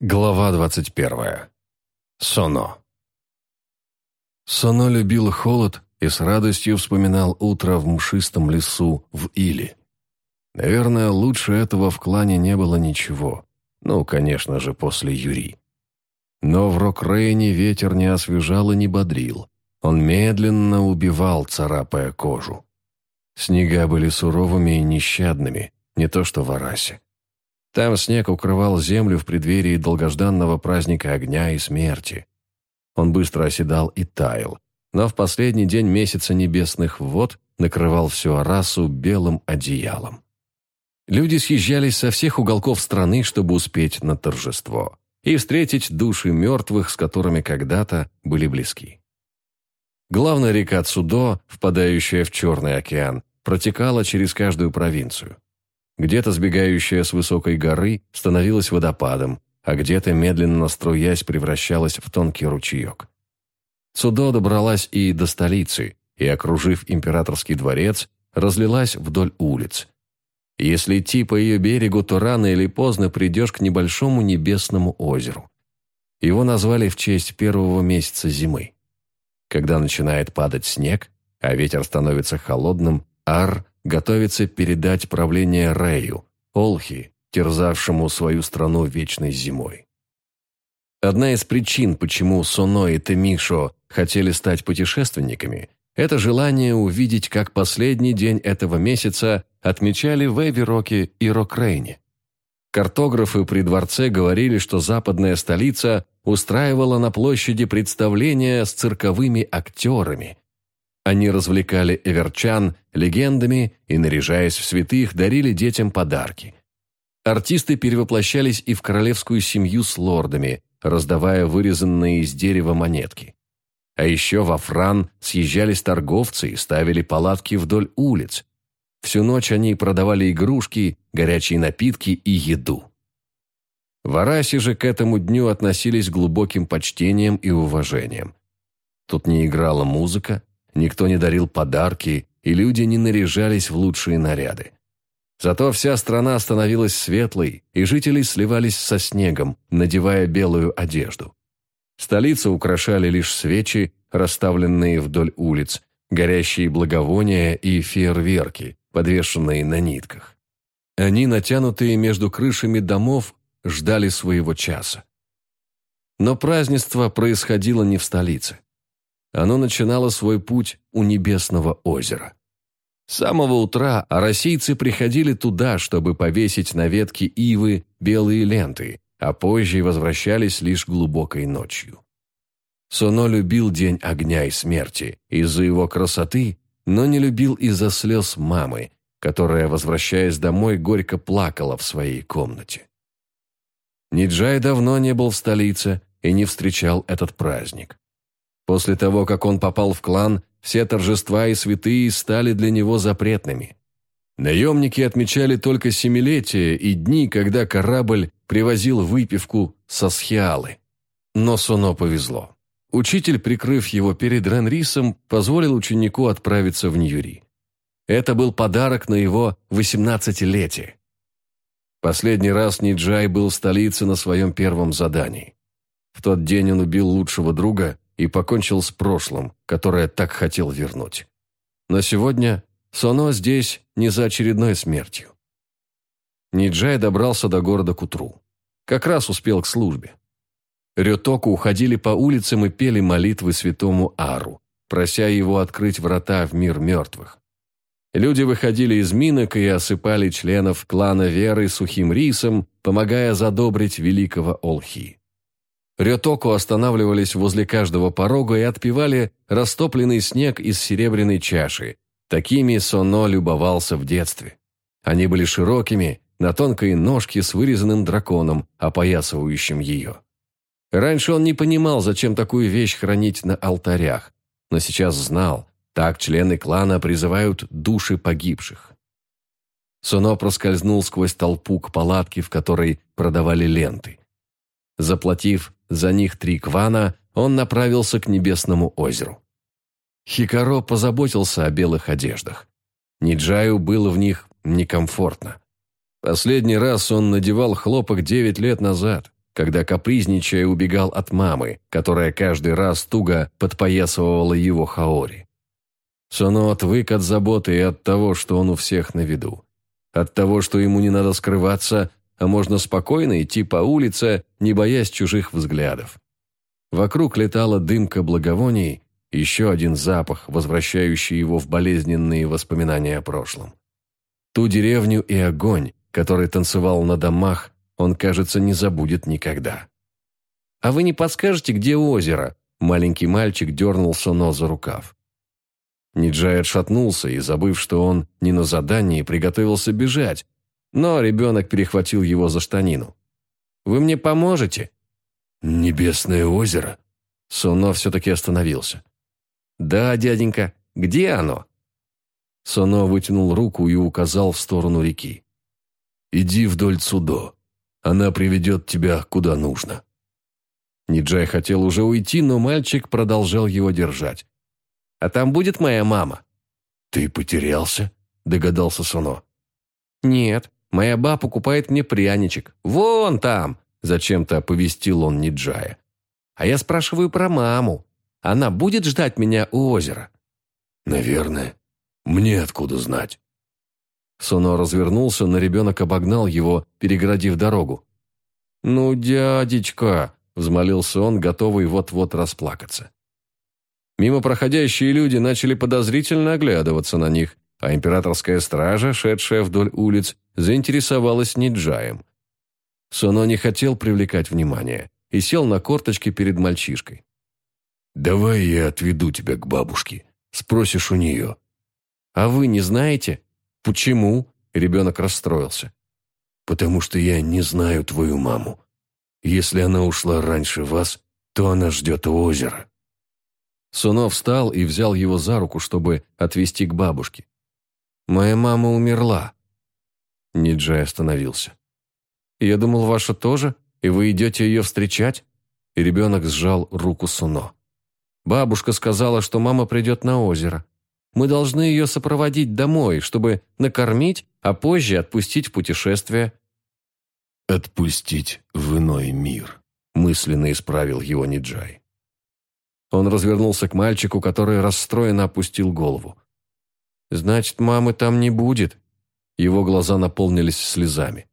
Глава 21. Соно. Соно любил холод и с радостью вспоминал утро в мшистом лесу в Иле. Наверное, лучше этого в клане не было ничего. Ну, конечно же, после Юри. Но в Рокрейне ветер не освежал и не бодрил. Он медленно убивал, царапая кожу. Снега были суровыми и нещадными, не то что в Арасе. Там снег укрывал землю в преддверии долгожданного праздника огня и смерти. Он быстро оседал и таял, но в последний день месяца небесных вод накрывал всю Арасу белым одеялом. Люди съезжались со всех уголков страны, чтобы успеть на торжество и встретить души мертвых, с которыми когда-то были близки. Главная река Цудо, впадающая в Черный океан, протекала через каждую провинцию. Где-то сбегающая с высокой горы становилась водопадом, а где-то, медленно струясь, превращалась в тонкий ручеек. Цудо добралась и до столицы, и, окружив императорский дворец, разлилась вдоль улиц. Если идти по ее берегу, то рано или поздно придешь к небольшому небесному озеру. Его назвали в честь первого месяца зимы. Когда начинает падать снег, а ветер становится холодным, Ар готовится передать правление Рэю, Олхи, терзавшему свою страну вечной зимой. Одна из причин, почему Соно и Темишо хотели стать путешественниками, это желание увидеть, как последний день этого месяца отмечали в Эвероке и Рокрейне. Картографы при дворце говорили, что западная столица устраивала на площади представления с цирковыми актерами, они развлекали эверчан легендами и, наряжаясь в святых, дарили детям подарки. Артисты перевоплощались и в королевскую семью с лордами, раздавая вырезанные из дерева монетки. А еще во Фран съезжались торговцы и ставили палатки вдоль улиц. Всю ночь они продавали игрушки, горячие напитки и еду. В Арасе же к этому дню относились глубоким почтением и уважением. Тут не играла музыка, Никто не дарил подарки, и люди не наряжались в лучшие наряды. Зато вся страна становилась светлой, и жители сливались со снегом, надевая белую одежду. Столицу украшали лишь свечи, расставленные вдоль улиц, горящие благовония и фейерверки, подвешенные на нитках. Они, натянутые между крышами домов, ждали своего часа. Но празднество происходило не в столице. Оно начинало свой путь у Небесного озера. С самого утра российцы приходили туда, чтобы повесить на ветке ивы белые ленты, а позже возвращались лишь глубокой ночью. Соно любил день огня и смерти из-за его красоты, но не любил из-за слез мамы, которая, возвращаясь домой, горько плакала в своей комнате. Ниджай давно не был в столице и не встречал этот праздник. После того, как он попал в клан, все торжества и святые стали для него запретными. Наемники отмечали только семилетие и дни, когда корабль привозил выпивку со схиалы. Но Соно повезло. Учитель, прикрыв его перед Ренрисом, позволил ученику отправиться в Ньюри. Это был подарок на его восемнадцатилетие. Последний раз Ниджай был в столице на своем первом задании. В тот день он убил лучшего друга и покончил с прошлым, которое так хотел вернуть. Но сегодня Соно здесь не за очередной смертью. Ниджай добрался до города к утру. Как раз успел к службе. Рютоку уходили по улицам и пели молитвы святому Ару, прося его открыть врата в мир мертвых. Люди выходили из минок и осыпали членов клана Веры сухим рисом, помогая задобрить великого Олхи. Рётоку останавливались возле каждого порога и отпивали растопленный снег из серебряной чаши. Такими Соно любовался в детстве. Они были широкими, на тонкой ножке с вырезанным драконом, опоясывающим ее. Раньше он не понимал, зачем такую вещь хранить на алтарях, но сейчас знал, так члены клана призывают души погибших. Соно проскользнул сквозь толпу к палатке, в которой продавали ленты. Заплатив за них три квана, он направился к Небесному озеру. Хикаро позаботился о белых одеждах. Ниджаю было в них некомфортно. Последний раз он надевал хлопок девять лет назад, когда капризничая убегал от мамы, которая каждый раз туго подпоясывала его хаори. Соно отвык от заботы и от того, что он у всех на виду. От того, что ему не надо скрываться, а можно спокойно идти по улице, не боясь чужих взглядов. Вокруг летала дымка благовоний, еще один запах, возвращающий его в болезненные воспоминания о прошлом. Ту деревню и огонь, который танцевал на домах, он, кажется, не забудет никогда. «А вы не подскажете, где озеро?» Маленький мальчик дернул Соно за рукав. Ниджай отшатнулся и, забыв, что он не на задании, приготовился бежать, но ребенок перехватил его за штанину. «Вы мне поможете?» «Небесное озеро?» Соно все-таки остановился. «Да, дяденька, где оно?» Соно вытянул руку и указал в сторону реки. «Иди вдоль Цудо. Она приведет тебя куда нужно». Ниджай хотел уже уйти, но мальчик продолжал его держать. «А там будет моя мама?» «Ты потерялся?» – догадался Соно. «Нет, моя баба покупает мне пряничек. Вон там!» – зачем-то оповестил он Ниджая. «А я спрашиваю про маму. Она будет ждать меня у озера?» «Наверное. Мне откуда знать?» Соно развернулся, но ребенок обогнал его, переградив дорогу. «Ну, дядечка!» – взмолился он, готовый вот-вот расплакаться. Мимо проходящие люди начали подозрительно оглядываться на них, а императорская стража, шедшая вдоль улиц, заинтересовалась Ниджаем. Соно не хотел привлекать внимание и сел на корточки перед мальчишкой. «Давай я отведу тебя к бабушке. Спросишь у нее». «А вы не знаете?» «Почему?» – ребенок расстроился. «Потому что я не знаю твою маму. Если она ушла раньше вас, то она ждет у озера». Сунов встал и взял его за руку, чтобы отвезти к бабушке. «Моя мама умерла». Ниджай остановился. «Я думал, ваша тоже, и вы идете ее встречать?» И ребенок сжал руку Суно. «Бабушка сказала, что мама придет на озеро. Мы должны ее сопроводить домой, чтобы накормить, а позже отпустить в путешествие». «Отпустить в иной мир», – мысленно исправил его Ниджай. Он развернулся к мальчику, который расстроенно опустил голову. «Значит, мамы там не будет?» Его глаза наполнились слезами.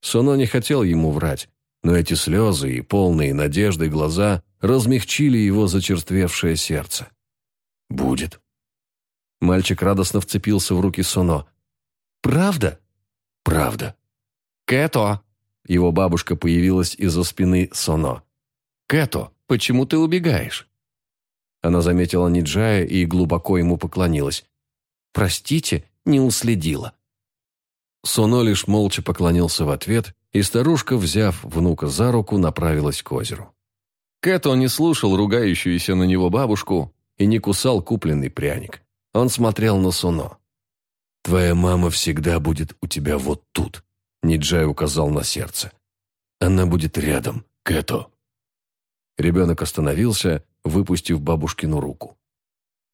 Соно не хотел ему врать, но эти слезы и полные надежды глаза размягчили его зачерствевшее сердце. «Будет», Мальчик радостно вцепился в руки Соно. «Правда?» «Правда». «Кэто!» Его бабушка появилась из-за спины Соно. «Кэто, почему ты убегаешь?» Она заметила Ниджая и глубоко ему поклонилась. «Простите, не уследила». Соно лишь молча поклонился в ответ, и старушка, взяв внука за руку, направилась к озеру. Кэто не слушал ругающуюся на него бабушку и не кусал купленный пряник. Он смотрел на Суно. «Твоя мама всегда будет у тебя вот тут», — Ниджай указал на сердце. «Она будет рядом, Кэто». Ребенок остановился, выпустив бабушкину руку.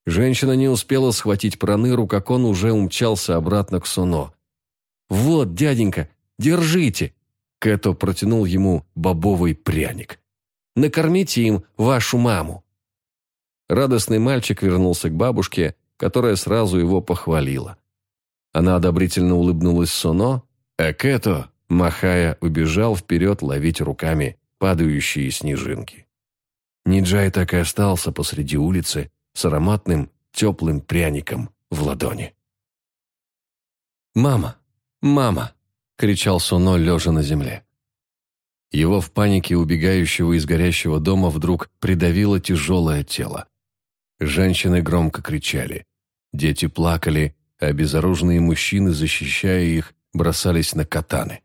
Женщина не успела схватить проныру, как он уже умчался обратно к Суно. «Вот, дяденька, держите!» Кэто протянул ему бобовый пряник. «Накормите им вашу маму!» Радостный мальчик вернулся к бабушке, которая сразу его похвалила. Она одобрительно улыбнулась Соно, а Кэто, махая, убежал вперед ловить руками падающие снежинки. Ниджай так и остался посреди улицы с ароматным теплым пряником в ладони. «Мама! Мама!» — кричал Соно, лежа на земле. Его в панике убегающего из горящего дома вдруг придавило тяжелое тело. Женщины громко кричали. Дети плакали, а безоружные мужчины, защищая их, бросались на катаны.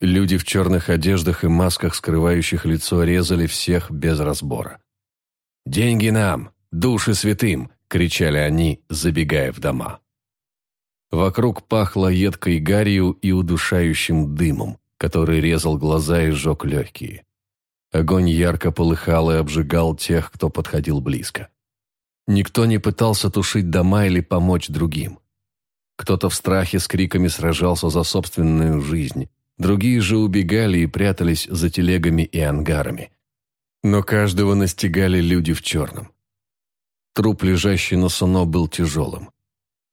Люди в черных одеждах и масках, скрывающих лицо, резали всех без разбора. «Деньги нам! Души святым!» — кричали они, забегая в дома. Вокруг пахло едкой гарью и удушающим дымом, который резал глаза и сжег легкие. Огонь ярко полыхал и обжигал тех, кто подходил близко. Никто не пытался тушить дома или помочь другим. Кто-то в страхе с криками сражался за собственную жизнь, другие же убегали и прятались за телегами и ангарами. Но каждого настигали люди в черном. Труп, лежащий на суно, был тяжелым.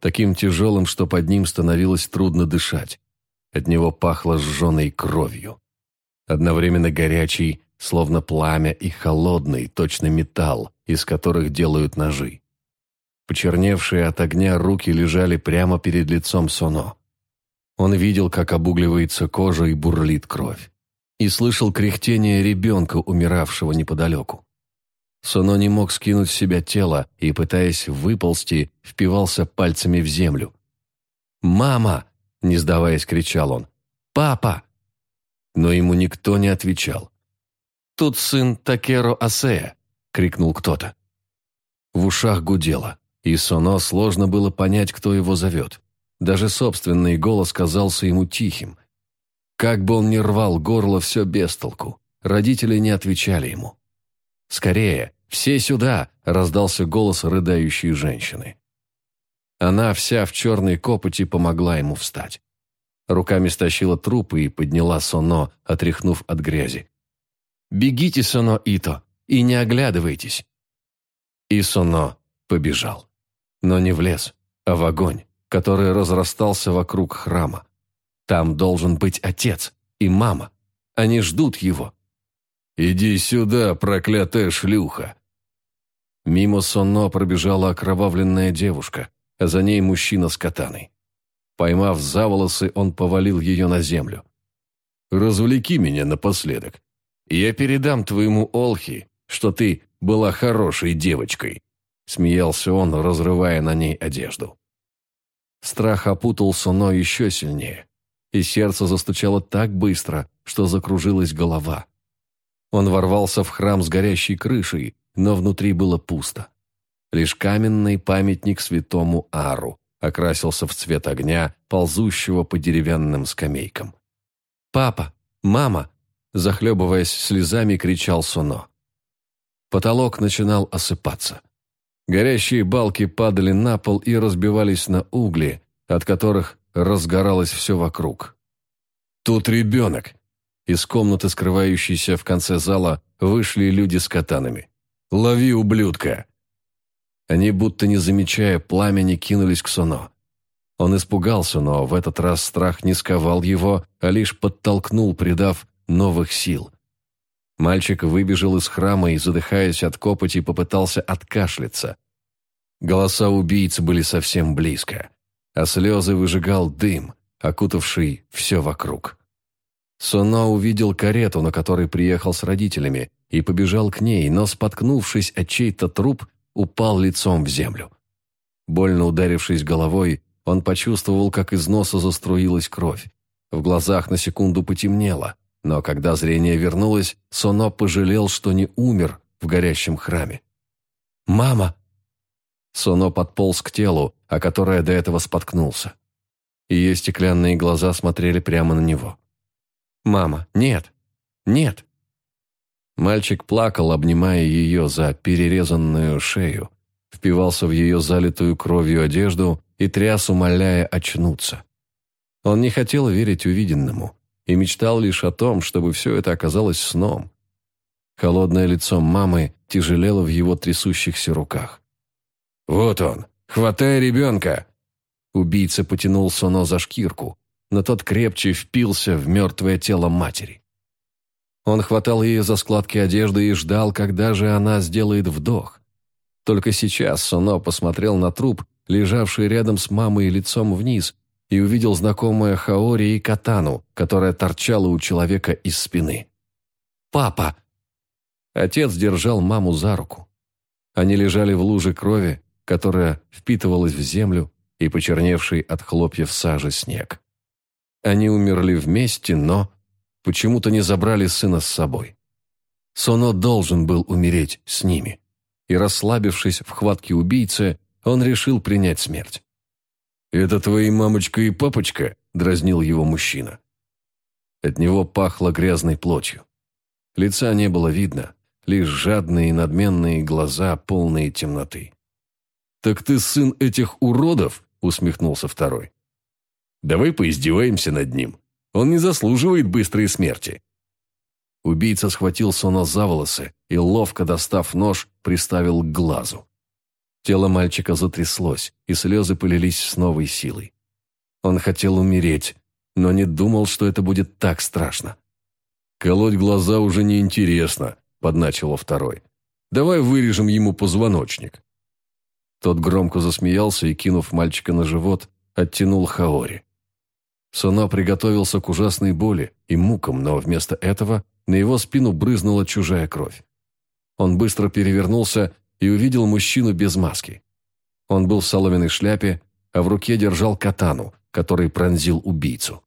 Таким тяжелым, что под ним становилось трудно дышать. От него пахло сжженной кровью. Одновременно горячий, словно пламя, и холодный, точно металл, из которых делают ножи. Почерневшие от огня руки лежали прямо перед лицом Соно. Он видел, как обугливается кожа и бурлит кровь. И слышал кряхтение ребенка, умиравшего неподалеку. Соно не мог скинуть с себя тело и, пытаясь выползти, впивался пальцами в землю. «Мама!» – не сдаваясь, кричал он. «Папа!» Но ему никто не отвечал. «Тут сын Такеро Асея!» – крикнул кто-то. В ушах гудело, и Соно сложно было понять, кто его зовет. Даже собственный голос казался ему тихим. Как бы он ни рвал горло, все без толку. Родители не отвечали ему. «Скорее! Все сюда!» – раздался голос рыдающей женщины. Она вся в черной копоти помогла ему встать. Руками стащила трупы и подняла Соно, отряхнув от грязи. «Бегите, Соно Ито, и не оглядывайтесь!» И Соно побежал. Но не в лес, а в огонь, который разрастался вокруг храма. Там должен быть отец и мама. Они ждут его. «Иди сюда, проклятая шлюха!» Мимо сонно пробежала окровавленная девушка, а за ней мужчина с катаной. Поймав за волосы, он повалил ее на землю. «Развлеки меня напоследок. Я передам твоему Олхи, что ты была хорошей девочкой», смеялся он, разрывая на ней одежду. Страх опутал Соно еще сильнее, и сердце застучало так быстро, что закружилась голова. Он ворвался в храм с горящей крышей, но внутри было пусто. Лишь каменный памятник святому Ару окрасился в цвет огня, ползущего по деревянным скамейкам. «Папа! Мама!» Захлебываясь слезами, кричал Соно. Потолок начинал осыпаться. Горящие балки падали на пол и разбивались на угли, от которых разгоралось все вокруг. «Тут ребенок!» Из комнаты, скрывающейся в конце зала, вышли люди с катанами. «Лови, ублюдка!» Они, будто не замечая пламени, кинулись к Соно. Он испугался, но в этот раз страх не сковал его, а лишь подтолкнул, придав новых сил. Мальчик выбежал из храма и, задыхаясь от копоти, попытался откашляться. Голоса убийц были совсем близко, а слезы выжигал дым, окутавший все вокруг. Соно увидел карету, на которой приехал с родителями, и побежал к ней, но, споткнувшись от чей-то труп, упал лицом в землю. Больно ударившись головой, он почувствовал, как из носа заструилась кровь. В глазах на секунду потемнело, но когда зрение вернулось, Соно пожалел, что не умер в горящем храме. «Мама!» Соно подполз к телу, о которое до этого споткнулся. Ее стеклянные глаза смотрели прямо на него. «Мама, нет! Нет!» Мальчик плакал, обнимая ее за перерезанную шею, впивался в ее залитую кровью одежду и тряс, умоляя очнуться. Он не хотел верить увиденному и мечтал лишь о том, чтобы все это оказалось сном. Холодное лицо мамы тяжелело в его трясущихся руках. «Вот он! Хватай ребенка!» Убийца потянул Соно за шкирку, но тот крепче впился в мертвое тело матери. Он хватал ее за складки одежды и ждал, когда же она сделает вдох. Только сейчас Соно посмотрел на труп, лежавший рядом с мамой лицом вниз, и увидел знакомое Хаори и катану, которая торчала у человека из спины. «Папа!» Отец держал маму за руку. Они лежали в луже крови, которая впитывалась в землю и почерневший от хлопьев сажи снег. Они умерли вместе, но почему-то не забрали сына с собой. Соно должен был умереть с ними, и, расслабившись в хватке убийцы, он решил принять смерть. «Это твои мамочка и папочка?» – дразнил его мужчина. От него пахло грязной плотью. Лица не было видно, лишь жадные и надменные глаза, полные темноты. «Так ты сын этих уродов?» – усмехнулся второй. «Давай поиздеваемся над ним. Он не заслуживает быстрой смерти». Убийца схватил Соно за волосы и, ловко достав нож, приставил к глазу. Тело мальчика затряслось, и слезы полились с новой силой. Он хотел умереть, но не думал, что это будет так страшно. «Колоть глаза уже неинтересно», — подначил второй. «Давай вырежем ему позвоночник». Тот громко засмеялся и, кинув мальчика на живот, оттянул Хаори. Соно приготовился к ужасной боли и мукам, но вместо этого на его спину брызнула чужая кровь. Он быстро перевернулся и увидел мужчину без маски. Он был в соломенной шляпе, а в руке держал катану, который пронзил убийцу.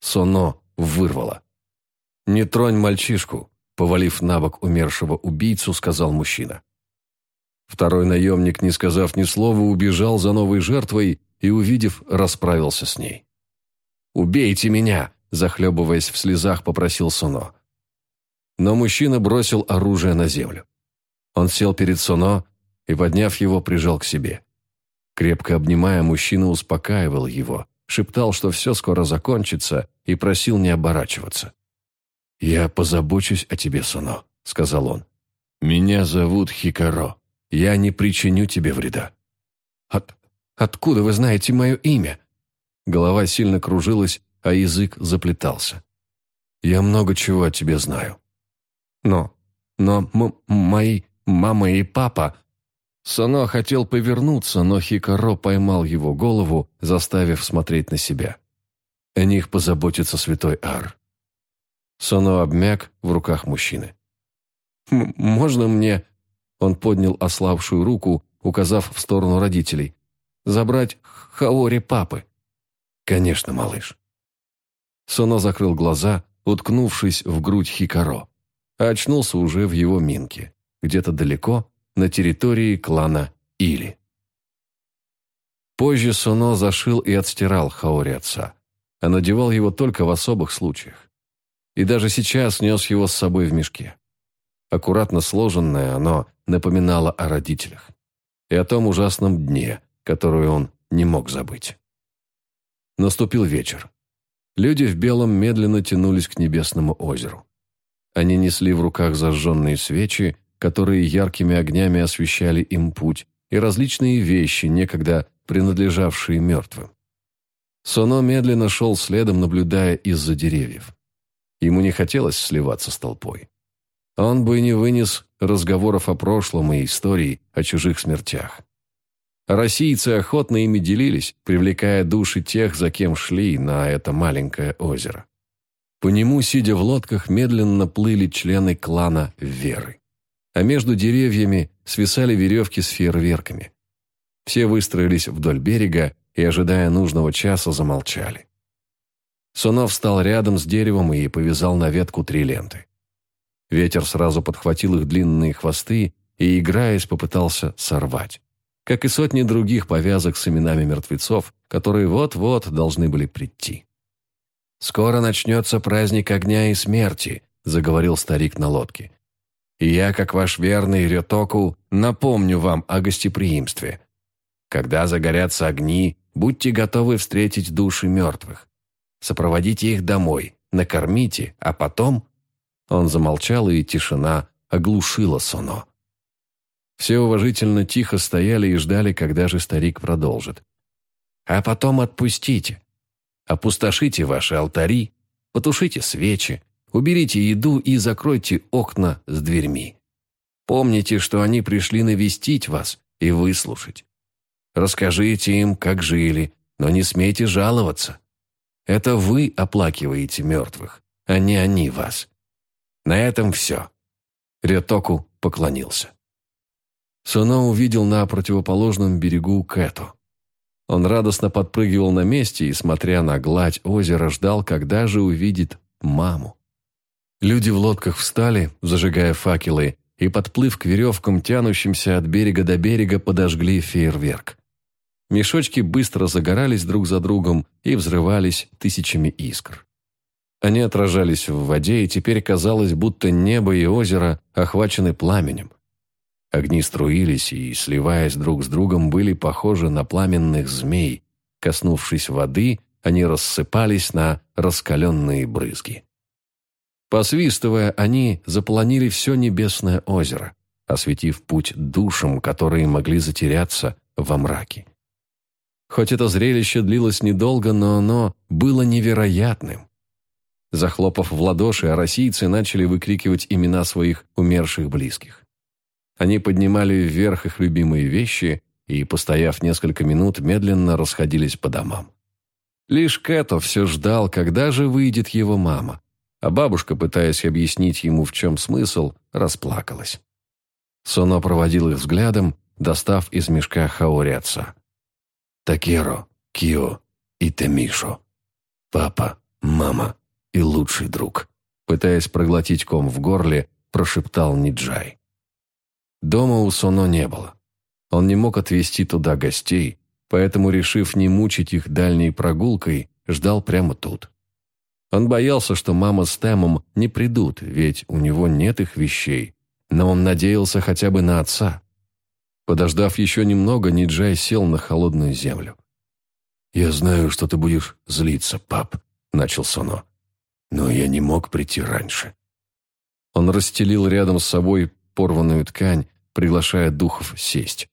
Соно вырвало. «Не тронь мальчишку», — повалив на бок умершего убийцу, сказал мужчина. Второй наемник, не сказав ни слова, убежал за новой жертвой и, увидев, расправился с ней. «Убейте меня!» – захлебываясь в слезах, попросил Соно. Но мужчина бросил оружие на землю. Он сел перед Соно и, подняв его, прижал к себе. Крепко обнимая, мужчина успокаивал его, шептал, что все скоро закончится, и просил не оборачиваться. «Я позабочусь о тебе, Соно», — сказал он. «Меня зовут Хикаро. Я не причиню тебе вреда». «От... откуда вы знаете мое имя?» Голова сильно кружилась, а язык заплетался. «Я много чего о тебе знаю». «Но... но мои мама и папа...» Сано хотел повернуться, но Хикаро поймал его голову, заставив смотреть на себя. О них позаботится святой Ар. Сано обмяк в руках мужчины. «Можно мне...» Он поднял ослабшую руку, указав в сторону родителей. «Забрать Хаори папы». «Конечно, малыш». Соно закрыл глаза, уткнувшись в грудь Хикаро, а очнулся уже в его минке, где-то далеко, на территории клана Или. Позже Соно зашил и отстирал Хаори отца, а надевал его только в особых случаях. И даже сейчас нес его с собой в мешке. Аккуратно сложенное оно напоминало о родителях и о том ужасном дне, который он не мог забыть. Наступил вечер. Люди в белом медленно тянулись к небесному озеру. Они несли в руках зажженные свечи, которые яркими огнями освещали им путь, и различные вещи, некогда принадлежавшие мертвым. Соно медленно шел следом, наблюдая из-за деревьев. Ему не хотелось сливаться с толпой. Он бы не вынес разговоров о прошлом и истории о чужих смертях. Российцы охотно ими делились, привлекая души тех, за кем шли на это маленькое озеро. По нему, сидя в лодках, медленно плыли члены клана Веры. А между деревьями свисали веревки с фейерверками. Все выстроились вдоль берега и, ожидая нужного часа, замолчали. Сонов встал рядом с деревом и повязал на ветку три ленты. Ветер сразу подхватил их длинные хвосты и, играясь, попытался сорвать как и сотни других повязок с именами мертвецов, которые вот-вот должны были прийти. «Скоро начнется праздник огня и смерти», — заговорил старик на лодке. «И я, как ваш верный Ретоку, напомню вам о гостеприимстве. Когда загорятся огни, будьте готовы встретить души мертвых. Сопроводите их домой, накормите, а потом...» Он замолчал, и тишина оглушила Соно. Все уважительно тихо стояли и ждали, когда же старик продолжит. «А потом отпустите. Опустошите ваши алтари, потушите свечи, уберите еду и закройте окна с дверьми. Помните, что они пришли навестить вас и выслушать. Расскажите им, как жили, но не смейте жаловаться. Это вы оплакиваете мертвых, а не они вас. На этом все». Ретоку поклонился. Соно увидел на противоположном берегу Кэту. Он радостно подпрыгивал на месте и, смотря на гладь озера, ждал, когда же увидит маму. Люди в лодках встали, зажигая факелы, и, подплыв к веревкам, тянущимся от берега до берега, подожгли фейерверк. Мешочки быстро загорались друг за другом и взрывались тысячами искр. Они отражались в воде, и теперь казалось, будто небо и озеро охвачены пламенем. Огни струились и, сливаясь друг с другом, были похожи на пламенных змей. Коснувшись воды, они рассыпались на раскаленные брызги. Посвистывая, они заполонили все небесное озеро, осветив путь душам, которые могли затеряться во мраке. Хоть это зрелище длилось недолго, но оно было невероятным. Захлопав в ладоши, аросийцы начали выкрикивать имена своих умерших близких. Они поднимали вверх их любимые вещи и, постояв несколько минут, медленно расходились по домам. Лишь Кэто все ждал, когда же выйдет его мама, а бабушка, пытаясь объяснить ему, в чем смысл, расплакалась. Соно проводил их взглядом, достав из мешка хаори. «Такеро, Кио и Тамишо. Папа, мама и лучший друг», пытаясь проглотить ком в горле, прошептал Ниджай. Дома у Соно не было. Он не мог отвезти туда гостей, поэтому, решив не мучить их дальней прогулкой, ждал прямо тут. Он боялся, что мама с Тэмом не придут, ведь у него нет их вещей, но он надеялся хотя бы на отца. Подождав еще немного, Ниджай сел на холодную землю. «Я знаю, что ты будешь злиться, пап», — начал Соно. «Но я не мог прийти раньше». Он расстелил рядом с собой порванную ткань, приглашая духов сесть.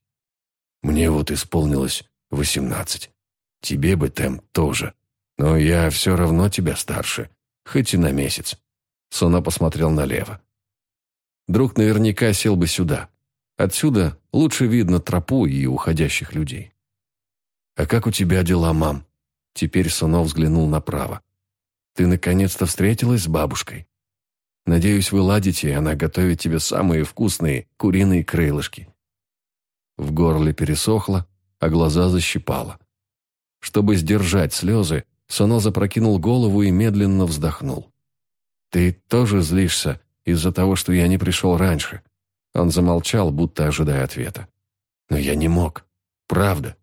«Мне вот исполнилось восемнадцать. Тебе бы, Тэм, тоже. Но я все равно тебя старше, хоть и на месяц». Сона посмотрел налево. Друг наверняка сел бы сюда. Отсюда лучше видно тропу и уходящих людей. «А как у тебя дела, мам?» Теперь Сонов взглянул направо. «Ты наконец-то встретилась с бабушкой?» Надеюсь, вы ладите, и она готовит тебе самые вкусные куриные крылышки». В горле пересохло, а глаза защипало. Чтобы сдержать слезы, Соно запрокинул голову и медленно вздохнул. «Ты тоже злишься из-за того, что я не пришел раньше?» Он замолчал, будто ожидая ответа. «Но я не мог. Правда.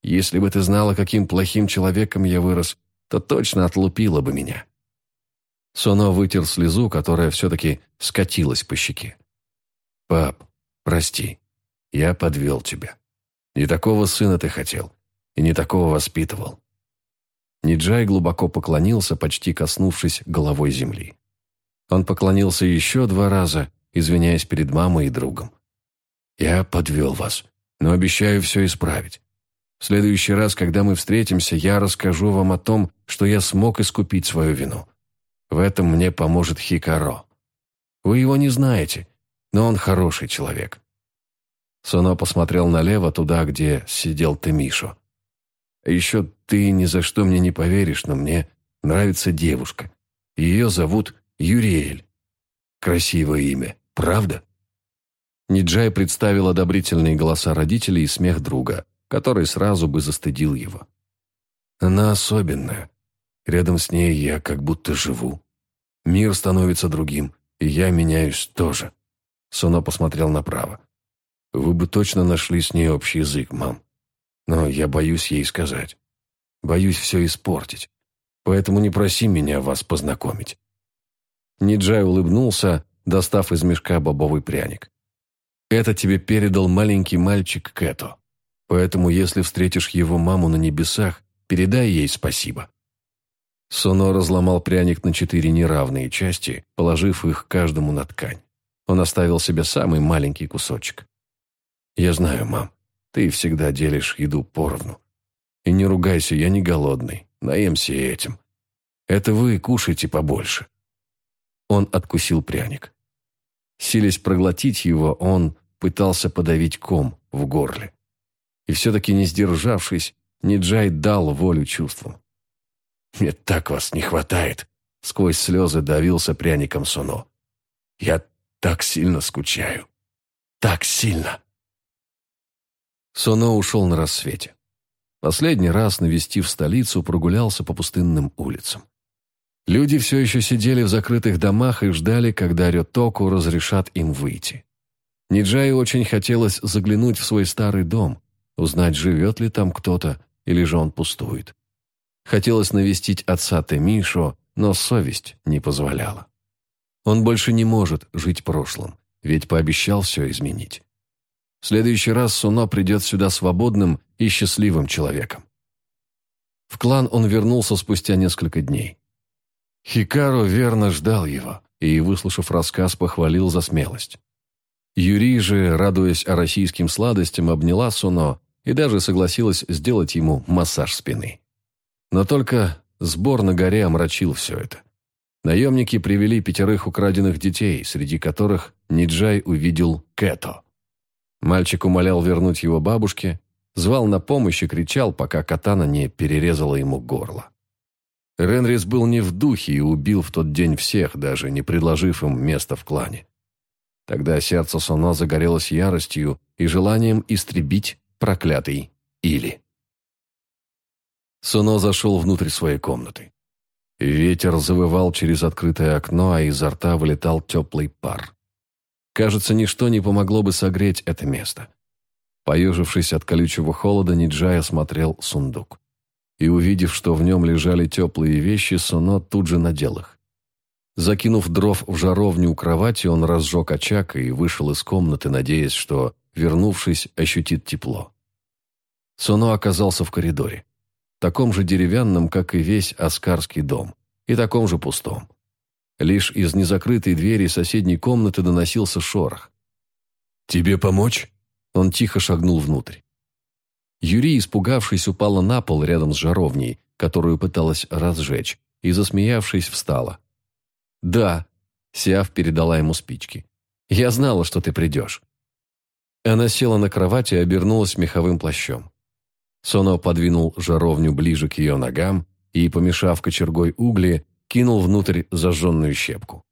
Если бы ты знала, каким плохим человеком я вырос, то точно отлупила бы меня». Соно вытер слезу, которая все-таки скатилась по щеке. «Пап, прости, я подвел тебя. Не такого сына ты хотел, и не такого воспитывал». Ниджай глубоко поклонился, почти коснувшись головой земли. Он поклонился еще два раза, извиняясь перед мамой и другом. «Я подвел вас, но обещаю все исправить. В следующий раз, когда мы встретимся, я расскажу вам о том, что я смог искупить свою вину. В этом мне поможет Хикаро. Вы его не знаете, но он хороший человек». Соно посмотрел налево, туда, где сидел Темишо. «Еще ты ни за что мне не поверишь, но мне нравится девушка. Ее зовут Юриэль. Красивое имя, правда?» Ниджай представил одобрительные голоса родителей и смех друга, который сразу бы застыдил его. «Она особенная. Рядом с ней я как будто живу. Мир становится другим, и я меняюсь тоже. Соно посмотрел направо. Вы бы точно нашли с ней общий язык, мам. Но я боюсь ей сказать. Боюсь все испортить. Поэтому не проси меня вас познакомить. Ниджай улыбнулся, достав из мешка бобовый пряник. «Это тебе передал маленький мальчик Кэто. Поэтому, если встретишь его маму на небесах, передай ей спасибо. Соно разломал пряник на четыре неравные части, положив их каждому на ткань. Он оставил себе самый маленький кусочек. «Я знаю, мам, ты всегда делишь еду поровну. И не ругайся, я не голодный, наемся этим. Это вы кушайте побольше». Он откусил пряник. Силясь проглотить его, он пытался подавить ком в горле. И все-таки не сдержавшись, Ниджай дал волю чувствам. Мне так вас не хватает!» Сквозь слезы давился пряником Суно. «Я так сильно скучаю. Так сильно!» Соно ушел на рассвете. Последний раз, навестив столицу, прогулялся по пустынным улицам. Люди все еще сидели в закрытых домах и ждали, когда Рётоку разрешат им выйти. Ниджаю очень хотелось заглянуть в свой старый дом, узнать, живет ли там кто-то, или же он пустует. Хотелось навестить отца Темишо, но совесть не позволяла. Он больше не может жить прошлым, ведь пообещал все изменить. В следующий раз Суно придет сюда свободным и счастливым человеком. В клан он вернулся спустя несколько дней. Хикару верно ждал его и, выслушав рассказ, похвалил за смелость. Юри же, радуясь российским сладостям, обняла Суно и даже согласилась сделать ему массаж спины. Но только сбор на горе омрачил все это. Наемники привели пятерых украденных детей, среди которых Ниджай увидел Кэто. Мальчик умолял вернуть его бабушке, звал на помощь и кричал, пока катана не перерезала ему горло. Ренрис был не в духе и убил в тот день всех, даже не предложив им место в клане. Тогда сердце Соно загорелось яростью и желанием истребить проклятый Или. Соно зашел внутрь своей комнаты. Ветер завывал через открытое окно, а изо рта вылетал теплый пар. Кажется, ничто не помогло бы согреть это место. Поежившись от колючего холода, Ниджай осмотрел сундук. И, увидев, что в нем лежали теплые вещи, Соно тут же надел их. Закинув дров в жаровню у кровати, он разжег очаг и вышел из комнаты, надеясь, что, вернувшись, ощутит тепло. Соно оказался в коридоре. Таком же деревянном, как и весь Оскарский дом. И таком же пустом. Лишь из незакрытой двери соседней комнаты доносился шорох. «Тебе помочь?» Он тихо шагнул внутрь. Юрий, испугавшись, упала на пол рядом с жаровней, которую пыталась разжечь, и, засмеявшись, встала. «Да», — Сиав передала ему спички. «Я знала, что ты придешь». Она села на кровати и обернулась меховым плащом. Соно подвинул жаровню ближе к ее ногам и, помешав кочергой угли, кинул внутрь зажженную щепку.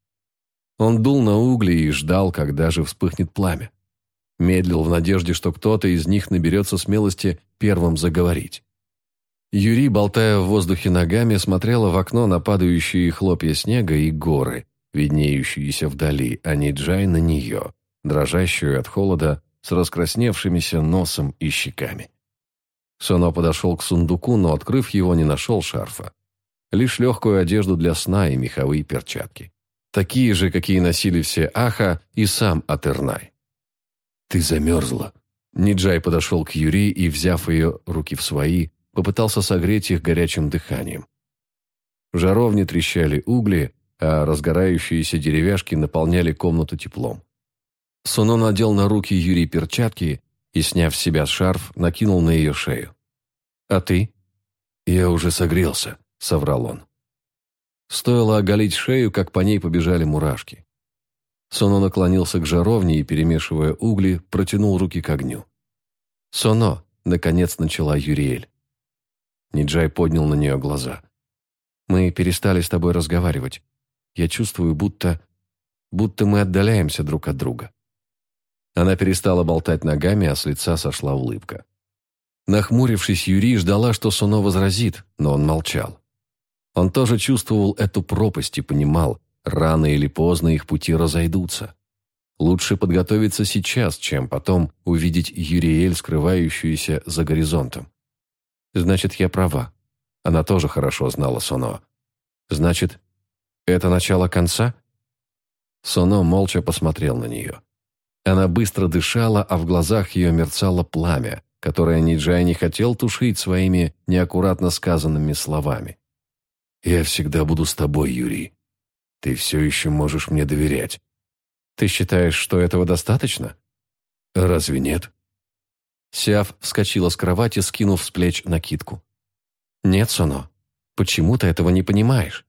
Он дул на угли и ждал, когда же вспыхнет пламя. Медлил в надежде, что кто-то из них наберется смелости первым заговорить. Юрий, болтая в воздухе ногами, смотрела в окно на падающие хлопья снега и горы, виднеющиеся вдали, а не Джай на нее, дрожащую от холода, с раскрасневшимися носом и щеками. Соно подошел к сундуку, но, открыв его, не нашел шарфа. Лишь легкую одежду для сна и меховые перчатки. Такие же, какие носили все Аха и сам Атернай. «Ты замерзла». Ниджай подошел к Юри и, взяв ее руки в свои, попытался согреть их горячим дыханием. В жаровне трещали угли, а разгорающиеся деревяшки наполняли комнату теплом. Суно надел на руки Юрий перчатки и, сняв с себя шарф, накинул на ее шею. «А ты?» «Я уже согрелся», — соврал он. Стоило оголить шею, как по ней побежали мурашки. Соно наклонился к жаровне и, перемешивая угли, протянул руки к огню. «Соно!» — наконец начала Юриэль. Ниджай поднял на нее глаза. «Мы перестали с тобой разговаривать. Я чувствую, будто... будто мы отдаляемся друг от друга». Она перестала болтать ногами, а с лица сошла улыбка. Нахмурившись, Юрий ждала, что Соно возразит, но он молчал. Он тоже чувствовал эту пропасть и понимал, Рано или поздно их пути разойдутся. Лучше подготовиться сейчас, чем потом увидеть Юриэль, скрывающуюся за горизонтом. Значит, я права. Она тоже хорошо знала Соно. Значит, это начало конца? Соно молча посмотрел на нее. Она быстро дышала, а в глазах ее мерцало пламя, которое Ниджай не хотел тушить своими неаккуратно сказанными словами. «Я всегда буду с тобой, Юрий. Ты все еще можешь мне доверять. Ты считаешь, что этого достаточно? Разве нет? Сиав вскочила с кровати, скинув с плеч накидку. Нет, Соно, почему ты этого не понимаешь?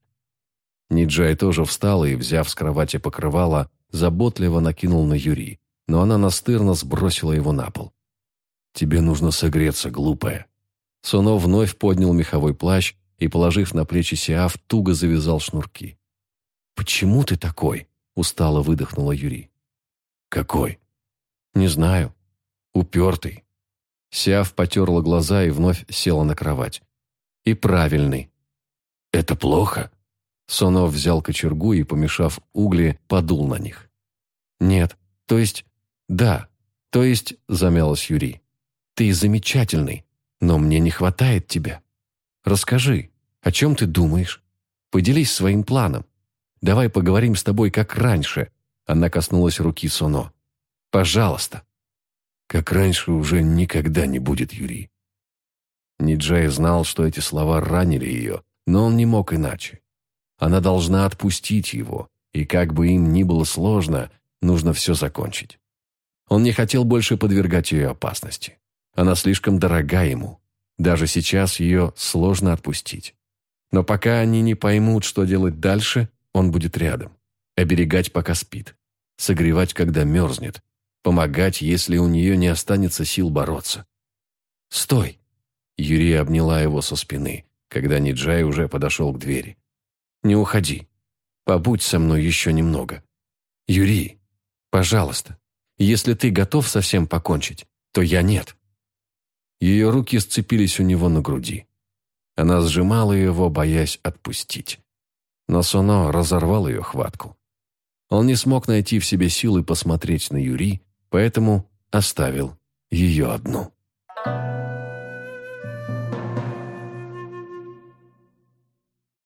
Ниджай тоже встала и, взяв с кровати покрывало, заботливо накинул на Юри, но она настырно сбросила его на пол. «Тебе нужно согреться, глупая». Соно вновь поднял меховой плащ и, положив на плечи Сиав, туго завязал шнурки. «Почему ты такой?» – устало выдохнула Юрий. «Какой?» «Не знаю. Упертый». Сиав потерла глаза и вновь села на кровать. «И правильный». «Это плохо?» Сонов взял кочергу и, помешав угли, подул на них. «Нет, то есть... Да, то есть...» – замялась Юрий. «Ты замечательный, но мне не хватает тебя. Расскажи, о чем ты думаешь? Поделись своим планом. Давай поговорим с тобой как раньше». Она коснулась руки Соно. «Пожалуйста». «Как раньше уже никогда не будет, Юрий. Ниджай знал, что эти слова ранили ее, но он не мог иначе. Она должна отпустить его, и как бы им ни было сложно, нужно все закончить. Он не хотел больше подвергать ее опасности. Она слишком дорога ему. Даже сейчас ее сложно отпустить. Но пока они не поймут, что делать дальше, он будет рядом. Оберегать, пока спит. Согревать, когда мерзнет. Помогать, если у нее не останется сил бороться. «Стой!» Юрия обняла его со спины, когда Ниджай уже подошел к двери. «Не уходи. Побудь со мной еще немного. Юрий, пожалуйста, если ты готов совсем покончить, то я нет». Ее руки сцепились у него на груди. Она сжимала его, боясь отпустить. Но Соно разорвал ее хватку. Он не смог найти в себе силы посмотреть на Юри, поэтому оставил ее одну.